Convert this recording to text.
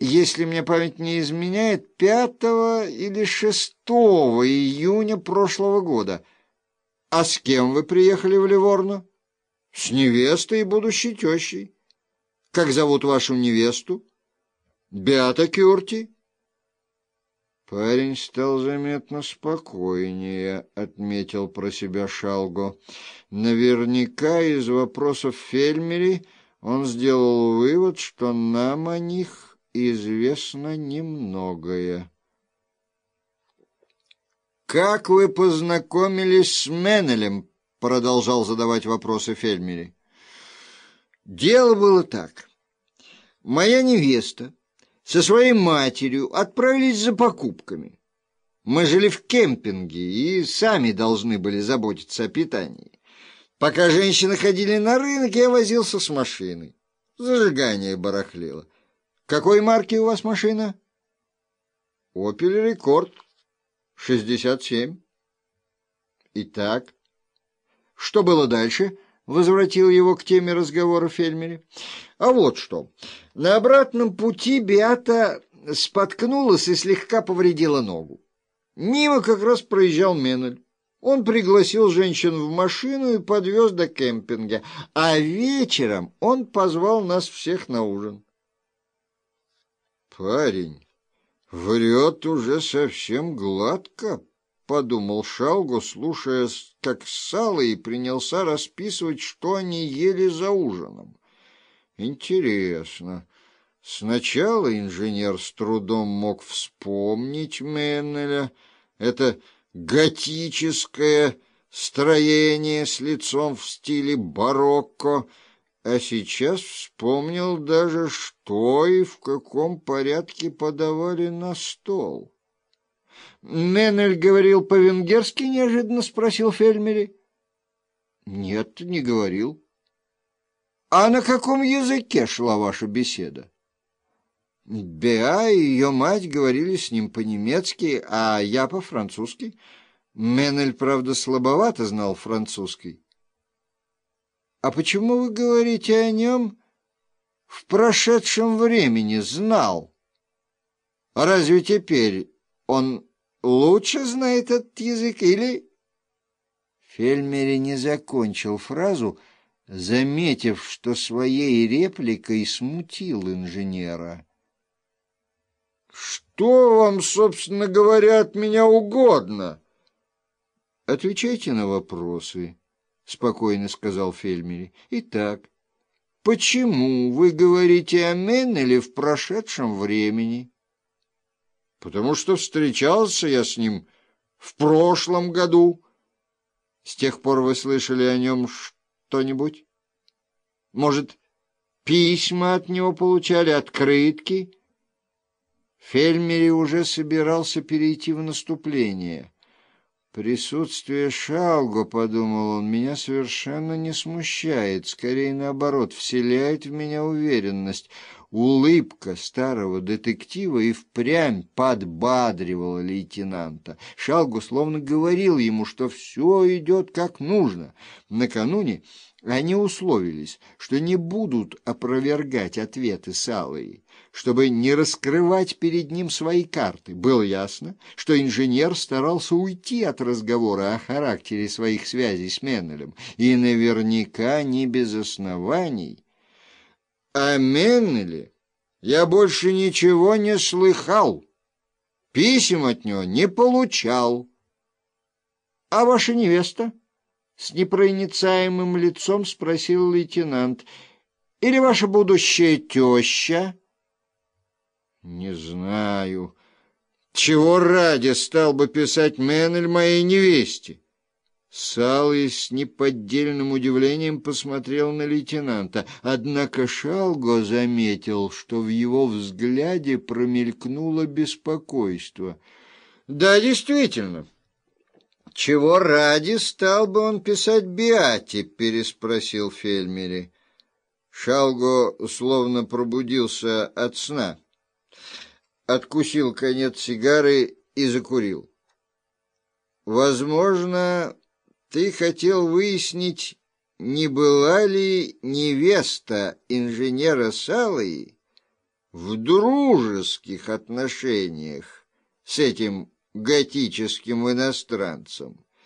если мне память не изменяет, 5 или 6 июня прошлого года. А с кем вы приехали в Ливорно? С невестой и будущей тещей. Как зовут вашу невесту? Беата Кюрти. Парень стал заметно спокойнее, отметил про себя Шалго. Наверняка из вопросов Фельмери он сделал вывод, что нам о них известно немногое. «Как вы познакомились с Меннелем?» — продолжал задавать вопросы Фельмери. «Дело было так. Моя невеста со своей матерью отправились за покупками. Мы жили в кемпинге и сами должны были заботиться о питании. Пока женщины ходили на рынок, я возился с машиной. Зажигание барахлило. Какой марки у вас машина? «Опель Рекорд, 67». «Итак, что было дальше?» возвратил его к теме разговора Фельмере. А вот что. На обратном пути Биата споткнулась и слегка повредила ногу. Мимо как раз проезжал Менель. Он пригласил женщин в машину и подвез до кемпинга, а вечером он позвал нас всех на ужин. «Парень, врет уже совсем гладко», подумал Шалгу, слушая, как сало, и принялся расписывать, что они ели за ужином. Интересно. Сначала инженер с трудом мог вспомнить Меннеля. Это готическое строение с лицом в стиле барокко, а сейчас вспомнил даже, что и в каком порядке подавали на стол. Меннель говорил по-венгерски, неожиданно спросил Фельмери. Нет, не говорил. А на каком языке шла ваша беседа? Беа и ее мать говорили с ним по-немецки, а я по-французски. Меннель, правда, слабовато знал французский. А почему вы говорите о нем в прошедшем времени знал? А разве теперь он лучше знает этот язык или...» Фельмери не закончил фразу, заметив, что своей репликой смутил инженера. «Что вам, собственно говоря, от меня угодно?» «Отвечайте на вопросы», — спокойно сказал Фельмери. «Итак, почему вы говорите о Меннеле в прошедшем времени?» потому что встречался я с ним в прошлом году. С тех пор вы слышали о нем что-нибудь? Может, письма от него получали, открытки? Фельмери уже собирался перейти в наступление. Присутствие Шалго, подумал он, меня совершенно не смущает, скорее наоборот, вселяет в меня уверенность. Улыбка старого детектива и впрямь подбадривала лейтенанта. Шалгу словно говорил ему, что все идет как нужно. Накануне они условились, что не будут опровергать ответы Салой, чтобы не раскрывать перед ним свои карты. Было ясно, что инженер старался уйти от разговора о характере своих связей с Меннелем, и наверняка не без оснований. О Меннеле я больше ничего не слыхал, писем от него не получал. А ваша невеста? С непроницаемым лицом спросил лейтенант. Или ваша будущая теща? Не знаю. Чего ради стал бы писать Меннель моей невесте? Салый с неподдельным удивлением посмотрел на лейтенанта, однако Шалго заметил, что в его взгляде промелькнуло беспокойство. «Да, действительно. Чего ради стал бы он писать Биате?» — переспросил Фельмери. Шалго словно пробудился от сна, откусил конец сигары и закурил. «Возможно...» Ты хотел выяснить, не была ли невеста инженера Салой в дружеских отношениях с этим готическим иностранцем.